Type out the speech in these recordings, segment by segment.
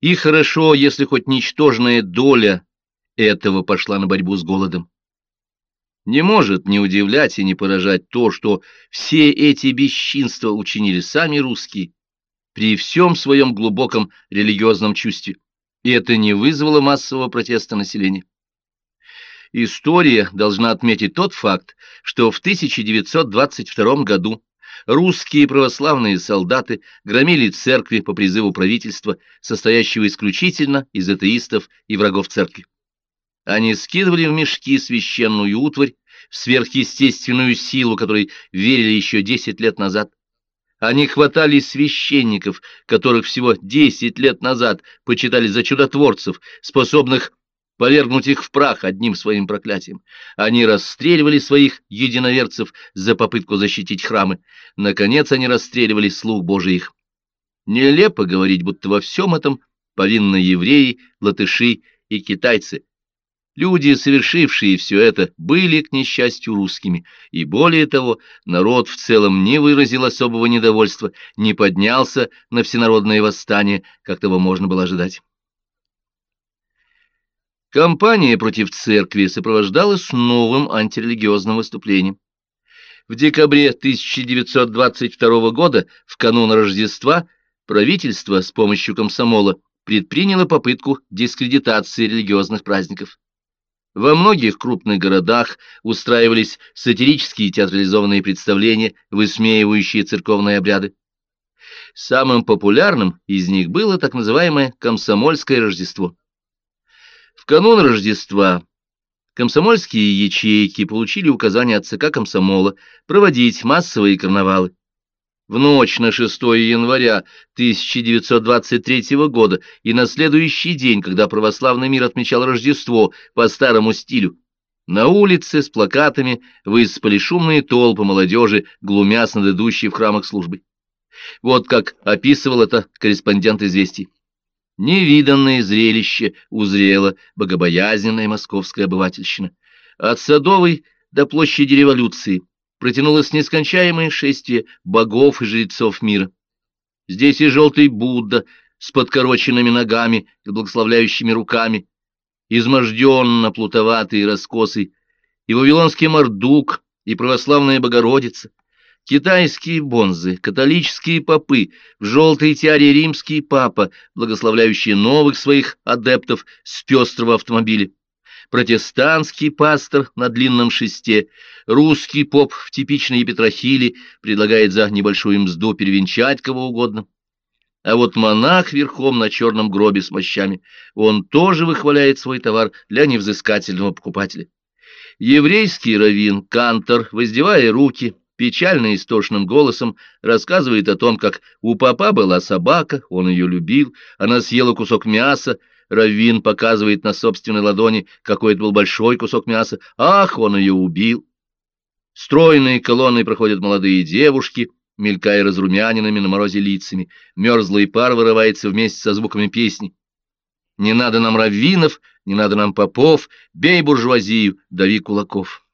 И хорошо, если хоть ничтожная доля этого пошла на борьбу с голодом. Не может не удивлять и не поражать то, что все эти бесчинства учинили сами русские при всем своем глубоком религиозном чувстве, и это не вызвало массового протеста населения. История должна отметить тот факт, что в 1922 году русские православные солдаты громили церкви по призыву правительства, состоящего исключительно из атеистов и врагов церкви. Они скидывали в мешки священную утварь, в сверхъестественную силу, которой верили еще десять лет назад. Они хватали священников, которых всего десять лет назад почитали за чудотворцев, способных повергнуть их в прах одним своим проклятием. Они расстреливали своих единоверцев за попытку защитить храмы. Наконец они расстреливали слух Божий их. Нелепо говорить, будто во всем этом повинны евреи, латыши и китайцы. Люди, совершившие все это, были, к несчастью, русскими, и более того, народ в целом не выразил особого недовольства, не поднялся на всенародное восстание, как того можно было ожидать. Кампания против церкви сопровождалась новым антирелигиозным выступлением. В декабре 1922 года, в канун Рождества, правительство с помощью комсомола предприняло попытку дискредитации религиозных праздников. Во многих крупных городах устраивались сатирические театрализованные представления, высмеивающие церковные обряды. Самым популярным из них было так называемое «комсомольское Рождество». В канун Рождества комсомольские ячейки получили указание от ЦК комсомола проводить массовые карнавалы. В ночь на 6 января 1923 года и на следующий день, когда православный мир отмечал Рождество по старому стилю, на улице с плакатами высыпали шумные толпы молодежи, глумясь над идущей в храмах службой. Вот как описывал это корреспондент «Известий». Невиданное зрелище узрела богобоязненная московская обывательщина. От Садовой до площади революции протянулось нескончаемое шествие богов и жрецов мира. Здесь и желтый Будда с подкороченными ногами и благословляющими руками, изможденно плутоватый и раскосый, и вавилонский Мордук, и православная Богородица, Китайские бонзы, католические попы, в желтой тиаре римский папа, благословляющие новых своих адептов с пестрого автомобиля, протестантский пастор на длинном шесте, русский поп в типичной епитрахиле предлагает за небольшую мзду перевенчать кого угодно. А вот монах верхом на черном гробе с мощами, он тоже выхваляет свой товар для невзыскательного покупателя. Еврейский раввин Кантор, воздевая руки, печально истошным голосом рассказывает о том, как у папа была собака, он ее любил, она съела кусок мяса, Раввин показывает на собственной ладони, какой это был большой кусок мяса. Ах, он ее убил! Стройные колонны проходят молодые девушки, мелькая разрумянинами на морозе лицами. Мерзлый пар вырывается вместе со звуками песни. Не надо нам раввинов, не надо нам попов, бей буржуазию, дави кулаков.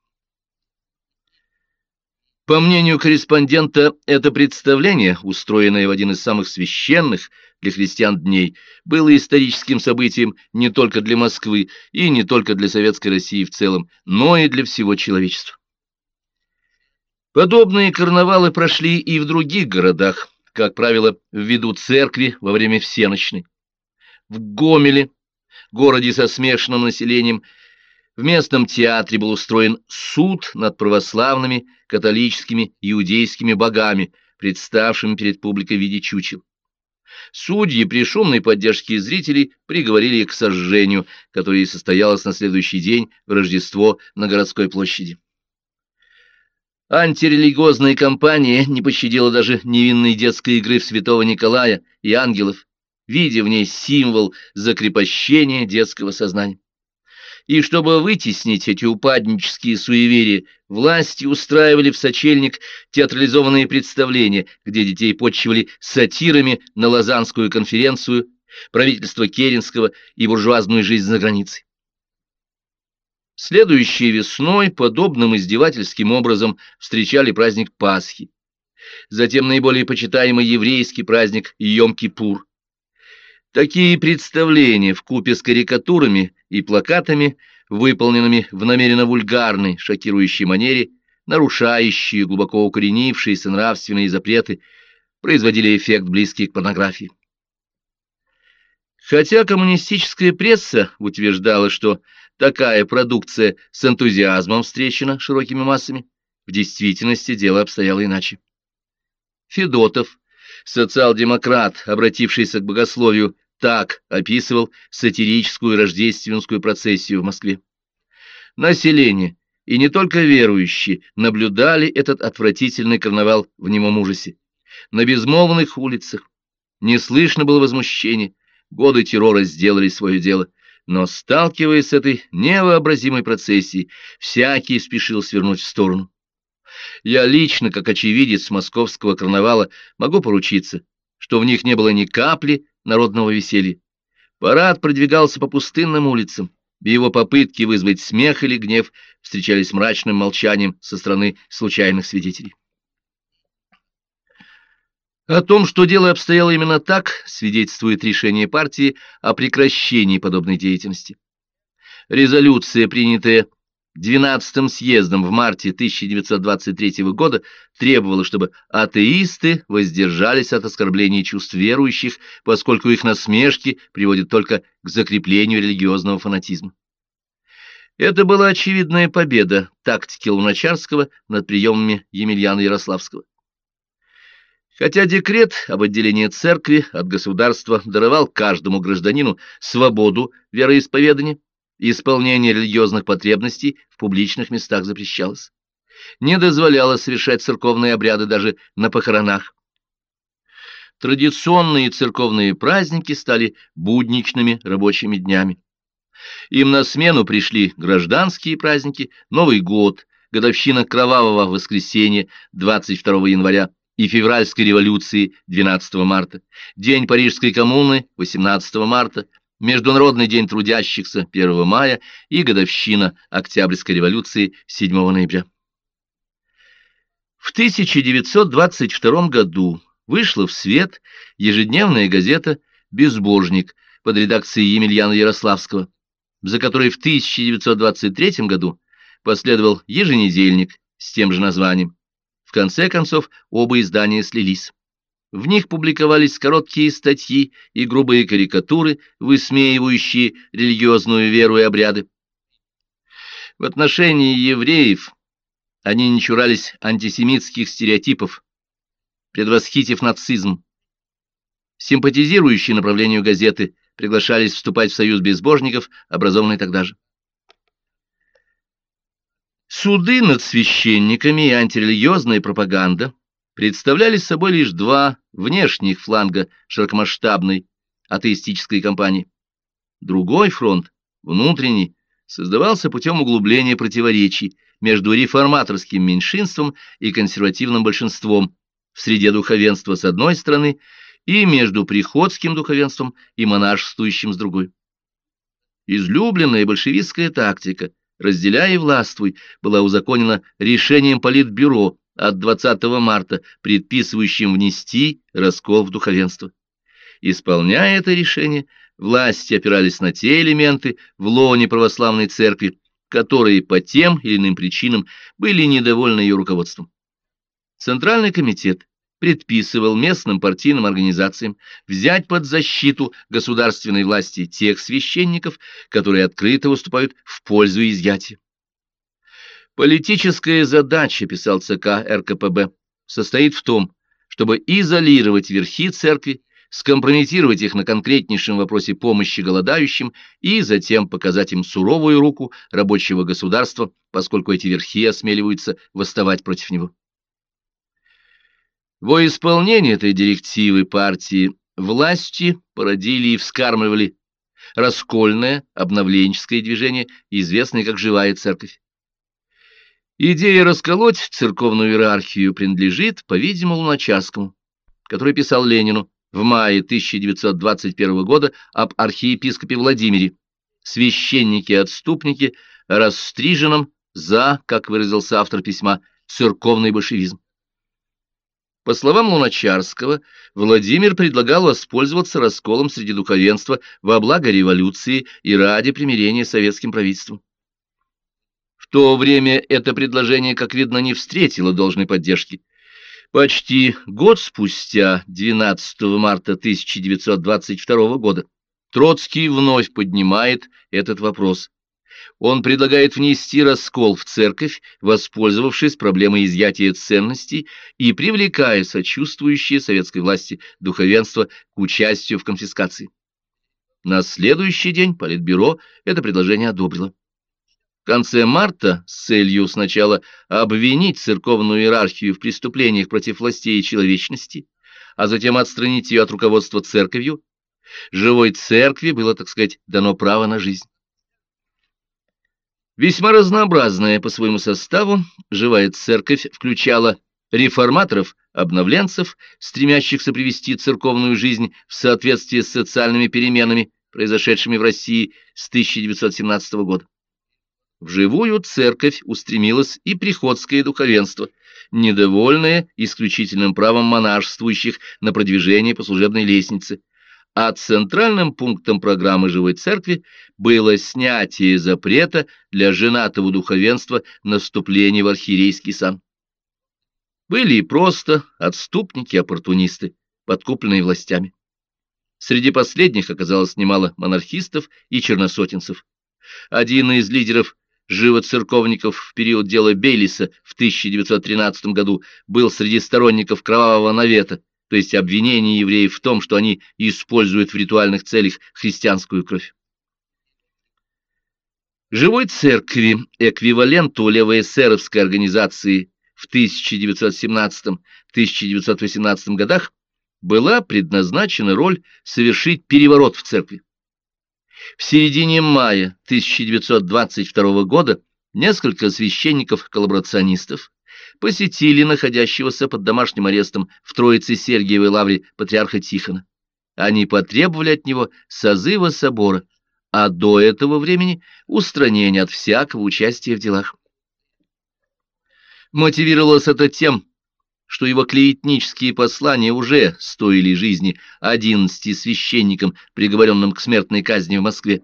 По мнению корреспондента, это представление, устроенное в один из самых священных для христиан дней, было историческим событием не только для Москвы и не только для Советской России в целом, но и для всего человечества. Подобные карнавалы прошли и в других городах, как правило, в виду церкви во время всеночной. В Гомеле, городе со смешанным населением, в местном театре был устроен суд над православными, католическими, иудейскими богами, представшими перед публикой в виде чучел. Судьи при шумной поддержке зрителей приговорили их к сожжению, которое состоялось на следующий день в Рождество на городской площади. Антирелигиозная кампания не пощадила даже невинной детской игры в святого Николая и ангелов, видя в ней символ закрепощения детского сознания. И чтобы вытеснить эти упаднические суеверия, власти устраивали в сочельник театрализованные представления, где детей почивали сатирами на Лозаннскую конференцию, правительство Керенского и буржуазную жизнь за границей. Следующей весной подобным издевательским образом встречали праздник Пасхи. Затем наиболее почитаемый еврейский праздник Йом-Кипур. Такие представления в купе с карикатурами и плакатами, выполненными в намеренно вульгарной, шокирующей манере, нарушающие глубоко укоренившиеся нравственные запреты, производили эффект близкий к порнографии. Хотя коммунистическая пресса утверждала, что такая продукция с энтузиазмом встречена широкими массами, в действительности дело обстояло иначе. Федотов, социал-демократ, обратившийся к богословию, так описывал сатирическую рождественскую процессию в Москве. Население, и не только верующие, наблюдали этот отвратительный карнавал в немом ужасе. На безмолвных улицах не слышно было возмущения, годы террора сделали свое дело, но, сталкиваясь с этой невообразимой процессией, всякий спешил свернуть в сторону. Я лично, как очевидец московского карнавала, могу поручиться, что в них не было ни капли народного веселья. Парад продвигался по пустынным улицам, и его попытки вызвать смех или гнев встречались мрачным молчанием со стороны случайных свидетелей. О том, что дело обстояло именно так, свидетельствует решение партии о прекращении подобной деятельности. Резолюция, принятая 12-м съездом в марте 1923 года требовало, чтобы атеисты воздержались от оскорблений чувств верующих, поскольку их насмешки приводят только к закреплению религиозного фанатизма. Это была очевидная победа тактики Луначарского над приемами Емельяна Ярославского. Хотя декрет об отделении церкви от государства даровал каждому гражданину свободу вероисповедания, Исполнение религиозных потребностей в публичных местах запрещалось. Не дозволяло совершать церковные обряды даже на похоронах. Традиционные церковные праздники стали будничными рабочими днями. Им на смену пришли гражданские праздники, Новый год, годовщина Кровавого воскресенья 22 января и февральской революции 12 марта, День Парижской коммуны 18 марта, Международный день трудящихся 1 мая и годовщина Октябрьской революции 7 ноября. В 1922 году вышла в свет ежедневная газета «Безбожник» под редакцией Емельяна Ярославского, за которой в 1923 году последовал еженедельник с тем же названием. В конце концов, оба издания слились. В них публиковались короткие статьи и грубые карикатуры, высмеивающие религиозную веру и обряды. В отношении евреев они не чурались антисемитских стереотипов, предвосхитив нацизм. Симпатизирующие направлению газеты приглашались вступать в союз безбожников, образованный тогда же. Суды над священниками и антирелигиозная пропаганда – представляли собой лишь два внешних фланга широкомасштабной атеистической кампании. Другой фронт, внутренний, создавался путем углубления противоречий между реформаторским меньшинством и консервативным большинством в среде духовенства с одной стороны и между приходским духовенством и монашествующим с другой. Излюбленная большевистская тактика «разделяй и властвуй» была узаконена решением Политбюро от 20 марта, предписывающим внести раскол в духовенство. Исполняя это решение, власти опирались на те элементы в лоне православной церкви, которые по тем или иным причинам были недовольны ее руководством. Центральный комитет предписывал местным партийным организациям взять под защиту государственной власти тех священников, которые открыто выступают в пользу изъятия. Политическая задача, писал ЦК РКПБ, состоит в том, чтобы изолировать верхи церкви, скомпрометировать их на конкретнейшем вопросе помощи голодающим и затем показать им суровую руку рабочего государства, поскольку эти верхи осмеливаются восставать против него. Во исполнение этой директивы партии власти породили и вскармливали раскольное обновленческое движение, известное как «Живая церковь». Идея расколоть церковную иерархию принадлежит, по-видимому, Луначарскому, который писал Ленину в мае 1921 года об архиепископе Владимире, священнике-отступнике, расстриженном за, как выразился автор письма, церковный большевизм. По словам Луначарского, Владимир предлагал воспользоваться расколом среди духовенства во благо революции и ради примирения с советским правительством. То время это предложение, как видно, не встретило должной поддержки. Почти год спустя, 12 марта 1922 года, Троцкий вновь поднимает этот вопрос. Он предлагает внести раскол в церковь, воспользовавшись проблемой изъятия ценностей и привлекая сочувствующие советской власти духовенство к участию в конфискации. На следующий день Политбюро это предложение одобрило. В конце марта с целью сначала обвинить церковную иерархию в преступлениях против властей и человечности, а затем отстранить ее от руководства церковью, живой церкви было, так сказать, дано право на жизнь. Весьма разнообразная по своему составу живая церковь включала реформаторов, обновленцев, стремящихся привести церковную жизнь в соответствие с социальными переменами, произошедшими в России с 1917 года. В живую церковь устремилось и приходское духовенство, недовольное исключительным правом монашествующих на продвижение по служебной лестнице, а центральным пунктом программы живой церкви было снятие запрета для женатого духовенства на вступление в архиерейский сан. Были и просто отступники-оппортунисты, подкупленные властями. Среди последних оказалось немало монархистов и черносотенцев. Один из лидеров живоцерковников в период дела Бейлиса в 1913 году был среди сторонников кровавого навета, то есть обвинения евреев в том, что они используют в ритуальных целях христианскую кровь. Живой церкви, эквиваленту левоэсеровской организации в 1917-1918 годах, была предназначена роль совершить переворот в церкви. В середине мая 1922 года несколько священников-коллаборационистов посетили находящегося под домашним арестом в Троице Сергиевой лавре патриарха Тихона. Они потребовали от него созыва собора, а до этого времени устранения от всякого участия в делах. Мотивировалось это тем, что его клеветнические послания уже стоили жизни одиннадцати священникам, приговоренным к смертной казни в Москве,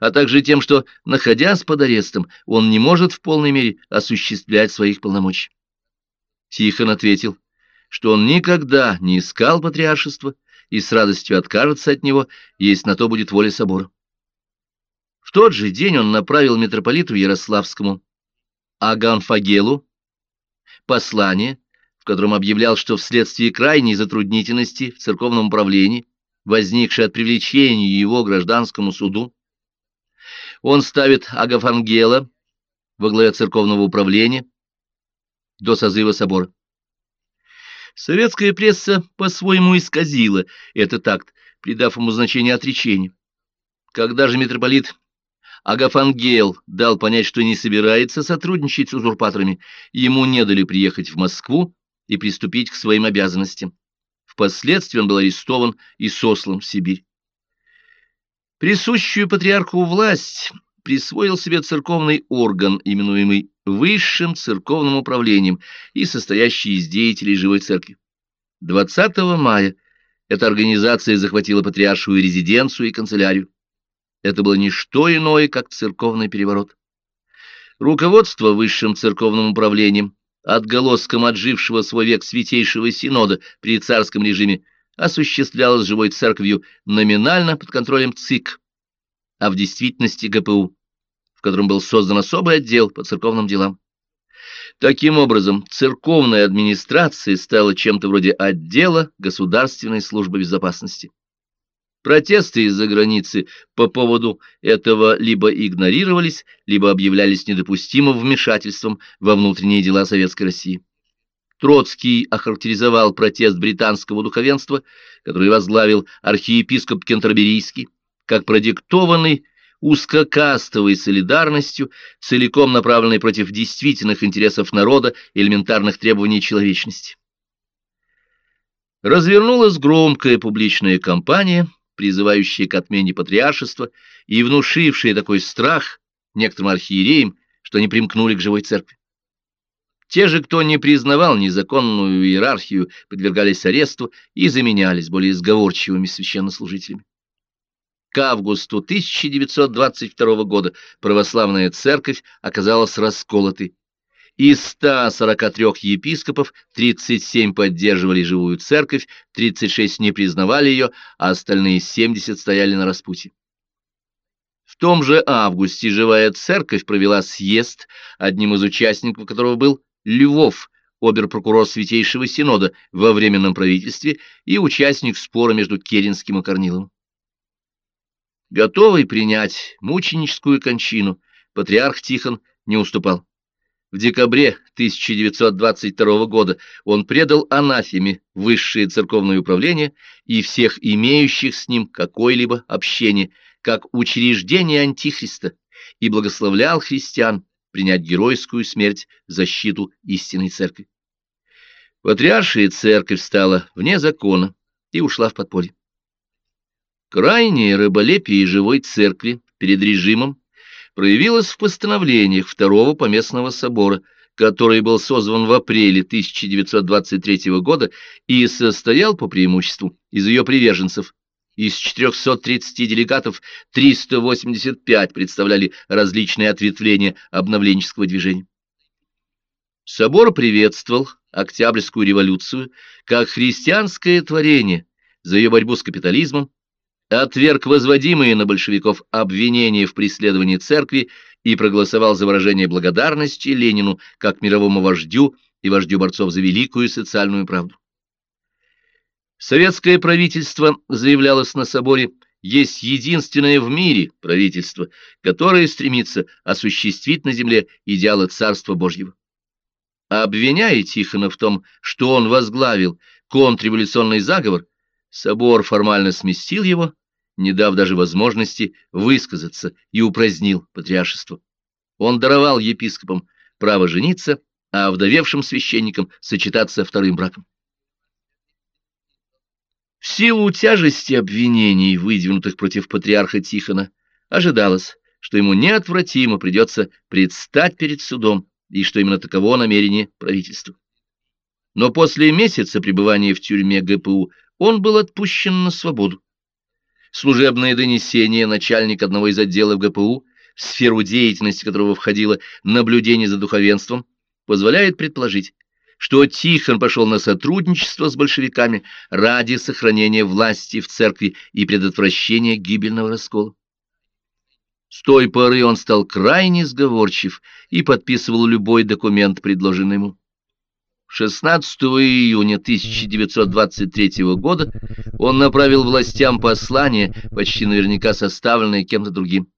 а также тем, что, находясь под арестом, он не может в полной мере осуществлять своих полномочий. Тихон ответил, что он никогда не искал патриаршества и с радостью откажется от него, если на то будет воля собора. В тот же день он направил митрополиту Ярославскому Аганфагелу послание, котором объявлял, что вследствие крайней затруднительности в церковном управлении, возникшей от привлечения его гражданскому суду, он ставит Агафангела во главе церковного управления до созыва собора. Советская пресса по-своему исказила этот акт, придав ему значение отречения. Когда же митрополит Агафангел дал понять, что не собирается сотрудничать с узурпаторами, ему не дали приехать в Москву и приступить к своим обязанностям. Впоследствии он был арестован и сослан в Сибирь. Присущую патриарху власть присвоил себе церковный орган, именуемый Высшим церковным управлением и состоящий из деятелей живой церкви. 20 мая эта организация захватила патриаршую резиденцию и канцелярию. Это было не что иное, как церковный переворот. Руководство Высшим церковным управлением отголоском отжившего свой век Святейшего Синода при царском режиме, осуществлялось живой церковью номинально под контролем ЦИК, а в действительности ГПУ, в котором был создан особый отдел по церковным делам. Таким образом, церковная администрация стала чем-то вроде отдела Государственной службы безопасности. Протесты из-за границы по поводу этого либо игнорировались, либо объявлялись недопустимым вмешательством во внутренние дела Советской России. Троцкий охарактеризовал протест британского духовенства, который возглавил архиепископ Кентерберийский, как продиктованный узкокастовой солидарностью, целиком направленной против действительных интересов народа и элементарных требований человечности. Развернулась громкая публичная кампания, призывающие к отмене патриаршества и внушившие такой страх некоторым архиереям, что они примкнули к живой церкви. Те же, кто не признавал незаконную иерархию, подвергались аресту и заменялись более сговорчивыми священнослужителями. К августу 1922 года православная церковь оказалась расколотой. Из 143 епископов 37 поддерживали живую церковь, 36 не признавали ее, а остальные 70 стояли на распутье. В том же августе живая церковь провела съезд, одним из участников которого был Львов, обер-прокурор Святейшего Синода во Временном правительстве и участник спора между Керенским и Корниловым. Готовый принять мученическую кончину, патриарх Тихон не уступал. В декабре 1922 года он предал анафеме высшее церковное управление и всех имеющих с ним какое-либо общение, как учреждение Антихриста, и благословлял христиан принять геройскую смерть в защиту истинной церкви. Патриаршая церковь стала вне закона и ушла в подполье. Крайнее рыболепие живой церкви перед режимом проявилось в постановлениях Второго Поместного собора, который был созван в апреле 1923 года и состоял по преимуществу из ее приверженцев, из 430 делегатов 385 представляли различные ответвления обновленческого движения. Собор приветствовал Октябрьскую революцию как христианское творение за ее борьбу с капитализмом, отверг возводимые на большевиков обвинения в преследовании церкви и проголосовал за выражение благодарности Ленину как мировому вождю и вождю борцов за великую социальную правду. Советское правительство, заявлялось на соборе, есть единственное в мире правительство, которое стремится осуществить на земле идеалы Царства Божьего. Обвиняя Тихона в том, что он возглавил контрреволюционный заговор, собор формально сместил его, не дав даже возможности высказаться, и упразднил патриаршество. Он даровал епископам право жениться, а вдовевшим священникам сочетаться вторым браком. В силу тяжести обвинений, выдвинутых против патриарха Тихона, ожидалось, что ему неотвратимо придется предстать перед судом, и что именно таково намерение правительства. Но после месяца пребывания в тюрьме ГПУ он был отпущен на свободу. Служебное донесение начальника одного из отделов ГПУ, в сферу деятельности которого входило наблюдение за духовенством, позволяет предположить, что Тихон пошел на сотрудничество с большевиками ради сохранения власти в церкви и предотвращения гибельного раскола. С той поры он стал крайне сговорчив и подписывал любой документ, предложенный ему. 16 июня 1923 года он направил властям послание, почти наверняка составленное кем-то другим.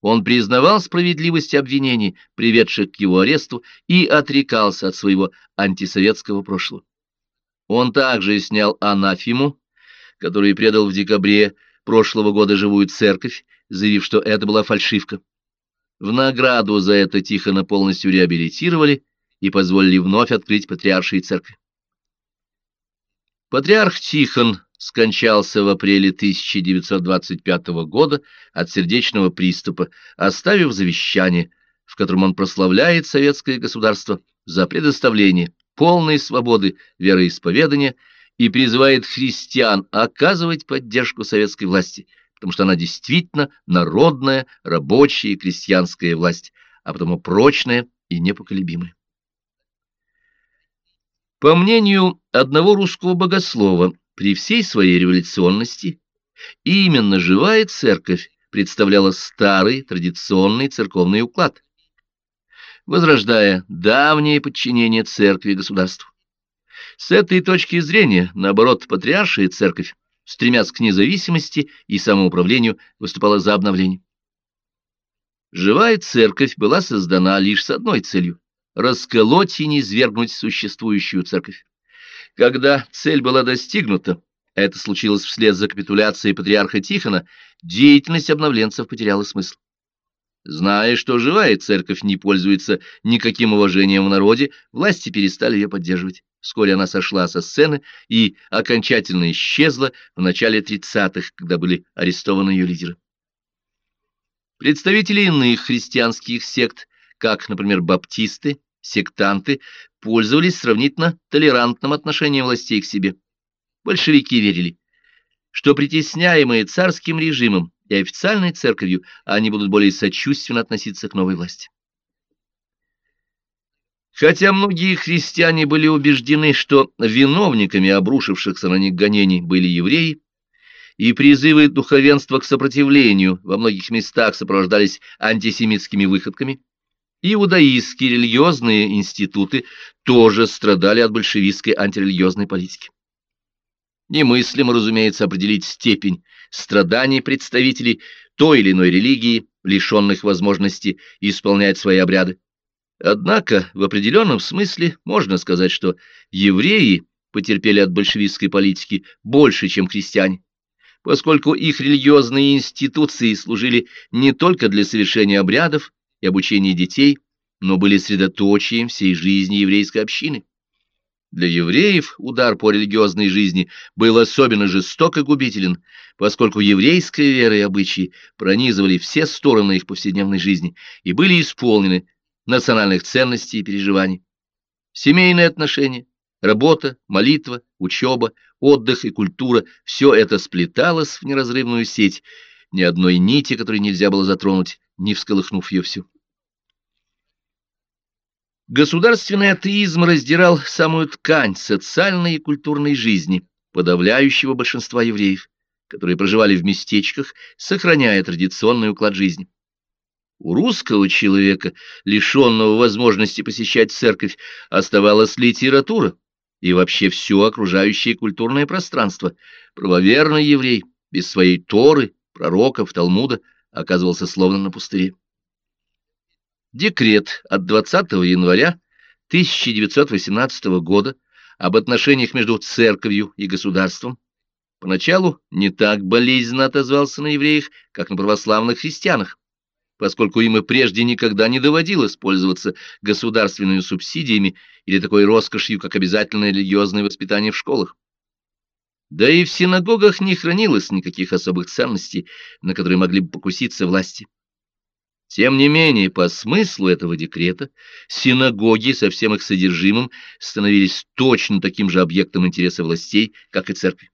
Он признавал справедливость обвинений, приведших к его аресту, и отрекался от своего антисоветского прошлого. Он также снял анафиму, который предал в декабре прошлого года живую церковь, заявив, что это была фальшивка. В награду за это Тихона полностью реабилитировали и позволили вновь открыть патриаршие церкви. Патриарх Тихон скончался в апреле 1925 года от сердечного приступа, оставив завещание, в котором он прославляет советское государство за предоставление полной свободы вероисповедания и призывает христиан оказывать поддержку советской власти, потому что она действительно народная, рабочая и крестьянская власть, а потому прочная и непоколебимая. По мнению одного русского богослова, при всей своей революционности именно живая церковь представляла старый традиционный церковный уклад, возрождая давнее подчинение церкви государству. С этой точки зрения, наоборот, патриаршая церковь, стремясь к независимости и самоуправлению, выступала за обновление. Живая церковь была создана лишь с одной целью – расколоть и низвергнуть существующую церковь. Когда цель была достигнута, это случилось вслед за капитуляцией патриарха Тихона, деятельность обновленцев потеряла смысл. Зная, что живая церковь не пользуется никаким уважением в народе, власти перестали ее поддерживать. Вскоре она сошла со сцены и окончательно исчезла в начале 30-х, когда были арестованы ее лидеры. Представители иных христианских сект, как, например, баптисты, сектанты пользовались сравнительно толерантным отношением властей к себе. Большевики верили, что притесняемые царским режимом и официальной церковью они будут более сочувственно относиться к новой власти. Хотя многие христиане были убеждены, что виновниками обрушившихся на них гонений были евреи, и призывы духовенства к сопротивлению во многих местах сопровождались антисемитскими выходками, иудаистские религиозные институты тоже страдали от большевистской антирелигиозной политики. Немыслимо, разумеется, определить степень страданий представителей той или иной религии, лишенных возможности исполнять свои обряды. Однако, в определенном смысле можно сказать, что евреи потерпели от большевистской политики больше, чем христиане, поскольку их религиозные институции служили не только для совершения обрядов и обучения детей, но были средоточием всей жизни еврейской общины. Для евреев удар по религиозной жизни был особенно жесток и губителен, поскольку еврейская вера и обычаи пронизывали все стороны их повседневной жизни и были исполнены национальных ценностей и переживаний. Семейные отношения, работа, молитва, учеба, отдых и культура – все это сплеталось в неразрывную сеть, ни одной нити, которой нельзя было затронуть, не всколыхнув ее всю. Государственный атеизм раздирал самую ткань социальной и культурной жизни подавляющего большинства евреев, которые проживали в местечках, сохраняя традиционный уклад жизни. У русского человека, лишенного возможности посещать церковь, оставалась литература и вообще все окружающее культурное пространство. Правоверный еврей, без своей Торы, пророков, Талмуда, оказывался словно на пустыре. Декрет от 20 января 1918 года об отношениях между церковью и государством поначалу не так болезненно отозвался на евреях, как на православных христианах поскольку им и прежде никогда не доводилось пользоваться государственными субсидиями или такой роскошью, как обязательное религиозное воспитание в школах. Да и в синагогах не хранилось никаких особых ценностей, на которые могли бы покуситься власти. Тем не менее, по смыслу этого декрета, синагоги со всем их содержимым становились точно таким же объектом интереса властей, как и церкви.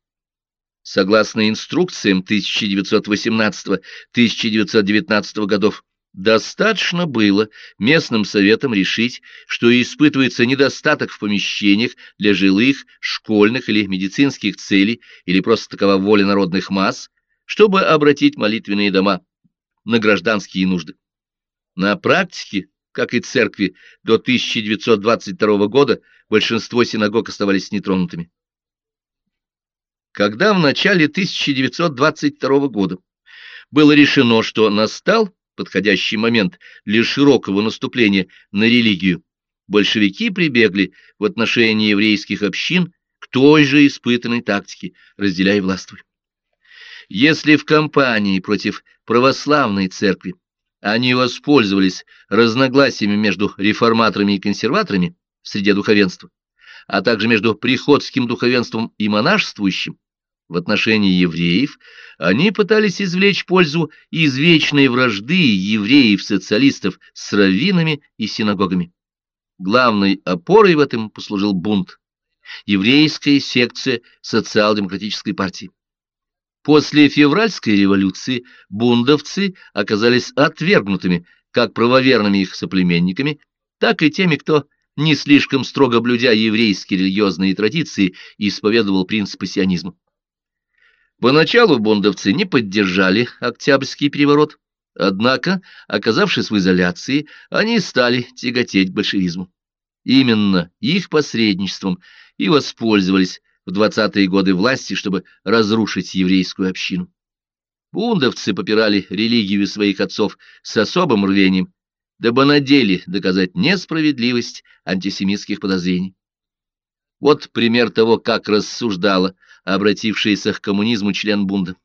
Согласно инструкциям 1918-1919 годов, достаточно было местным советам решить, что испытывается недостаток в помещениях для жилых, школьных или медицинских целей, или просто такова воля народных масс, чтобы обратить молитвенные дома на гражданские нужды. На практике, как и церкви, до 1922 года большинство синагог оставались нетронутыми. Когда в начале 1922 года было решено, что настал подходящий момент для широкого наступления на религию, большевики прибегли в отношении еврейских общин к той же испытанной тактике «разделяй властвуй». Если в кампании против православной церкви они воспользовались разногласиями между реформаторами и консерваторами в среде духовенства, а также между приходским духовенством и монашествующим, в отношении евреев, они пытались извлечь пользу из вечной вражды евреев-социалистов с раввинами и синагогами. Главной опорой в этом послужил бунт, еврейская секция социал-демократической партии. После февральской революции бундовцы оказались отвергнутыми как правоверными их соплеменниками, так и теми, кто не слишком строго блюдя еврейские религиозные традиции, исповедовал принципы сионизма. Поначалу бондовцы не поддержали Октябрьский переворот, однако, оказавшись в изоляции, они стали тяготеть большевизму. Именно их посредничеством и воспользовались в 20-е годы власти, чтобы разрушить еврейскую общину. Бундовцы попирали религию своих отцов с особым рвением, дабы на деле доказать несправедливость антисемитских подозрений. Вот пример того, как рассуждала обратившаяся к коммунизму член Бунда.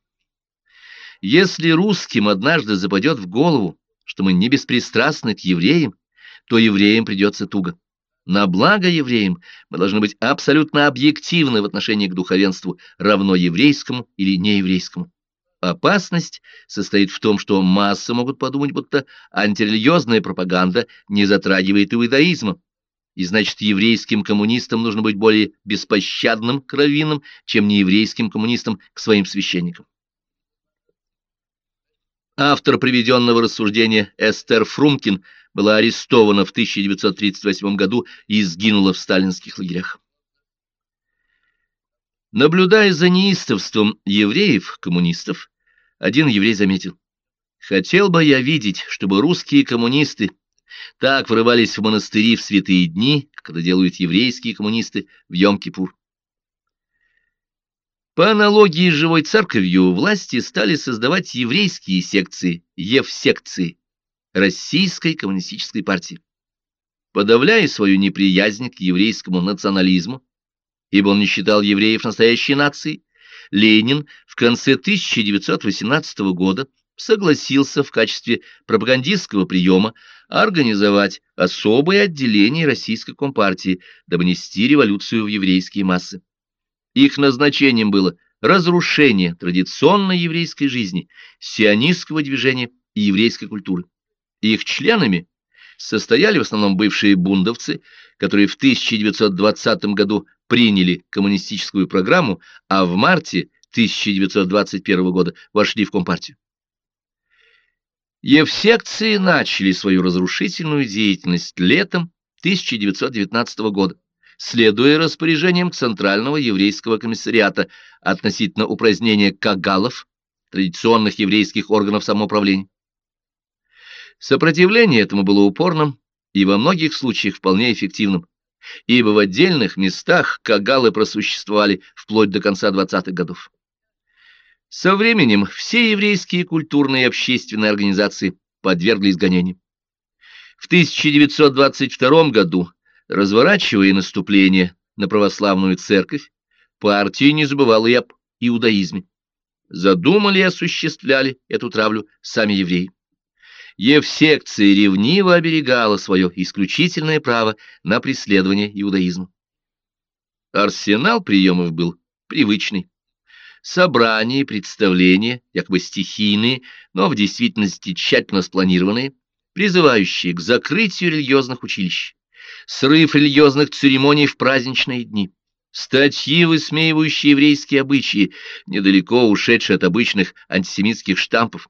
Если русским однажды западет в голову, что мы не беспристрастны к евреям, то евреям придется туго. На благо евреям мы должны быть абсолютно объективны в отношении к духовенству, равно еврейскому или нееврейскому. Опасность состоит в том, что массы могут подумать, будто антирелигиозная пропаганда не затрагивает иудаизма, и значит, еврейским коммунистам нужно быть более беспощадным к раввинам, чем нееврейским коммунистам к своим священникам. Автор приведенного рассуждения Эстер Фрумкин была арестована в 1938 году и сгинула в сталинских лагерях. Наблюдая за неистовством евреев, коммунистов, один еврей заметил. «Хотел бы я видеть, чтобы русские коммунисты так врывались в монастыри в святые дни, как это делают еврейские коммунисты в Йом-Кипур». По аналогии с живой церковью, власти стали создавать еврейские секции, евсекции, Российской коммунистической партии. Подавляя свою неприязнь к еврейскому национализму, ибо он не считал евреев настоящей нацией, Ленин в конце 1918 года согласился в качестве пропагандистского приема организовать особое отделение Российской Компартии, дабы нести революцию в еврейские массы. Их назначением было разрушение традиционной еврейской жизни, сионистского движения и еврейской культуры. Их членами состояли в основном бывшие бундовцы, которые в 1920 году приняли коммунистическую программу, а в марте 1921 года вошли в Компартию. Евсекции начали свою разрушительную деятельность летом 1919 года, следуя распоряжениям Центрального еврейского комиссариата относительно упразднения кагалов, традиционных еврейских органов самоуправления. Сопротивление этому было упорным и во многих случаях вполне эффективным, ибо в отдельных местах кагалы просуществовали вплоть до конца 20-х годов. Со временем все еврейские культурные и общественные организации подверглись гонениям. В 1922 году, разворачивая наступление на православную церковь, партия не забывала и об иудаизме. Задумали и осуществляли эту травлю сами евреи. Евсекция ревниво оберегала свое исключительное право на преследование иудаизма. Арсенал приемов был привычный. Собрания и представления, якобы стихийные, но в действительности тщательно спланированные, призывающие к закрытию религиозных училищ, срыв религиозных церемоний в праздничные дни, статьи, высмеивающие еврейские обычаи, недалеко ушедшие от обычных антисемитских штампов,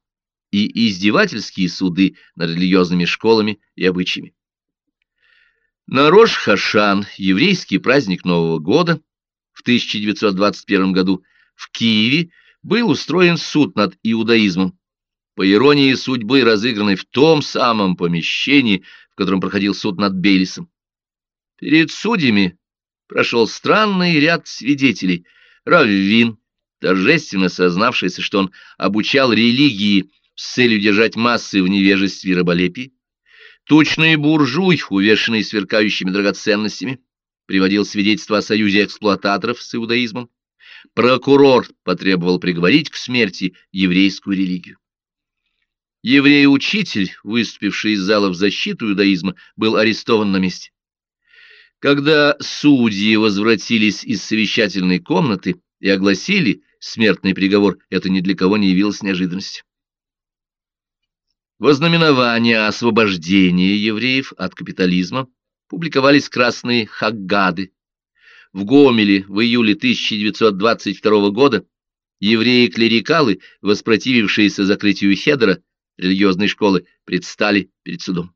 и издевательские суды над религиозными школами и обычаями. На Рош-Хашан, еврейский праздник Нового года, в 1921 году в Киеве был устроен суд над иудаизмом, по иронии судьбы, разыгранный в том самом помещении, в котором проходил суд над Бейлисом. Перед судьями прошел странный ряд свидетелей. Раввин, торжественно сознавшийся, что он обучал религии с целью держать массы в невежестве и раболепии. Тучный буржуй, увешанный сверкающими драгоценностями, приводил свидетельства о союзе эксплуататоров с иудаизмом. Прокурор потребовал приговорить к смерти еврейскую религию. Еврей-учитель, выступивший из зала в защиту иудаизма, был арестован на месте. Когда судьи возвратились из совещательной комнаты и огласили смертный приговор, это ни для кого не явилось неожиданностью. Вознаменования освобождения евреев от капитализма публиковались красные хаггады. В Гомеле в июле 1922 года евреи-клерикалы, воспротивившиеся закрытию Хедера, религиозной школы, предстали перед судом.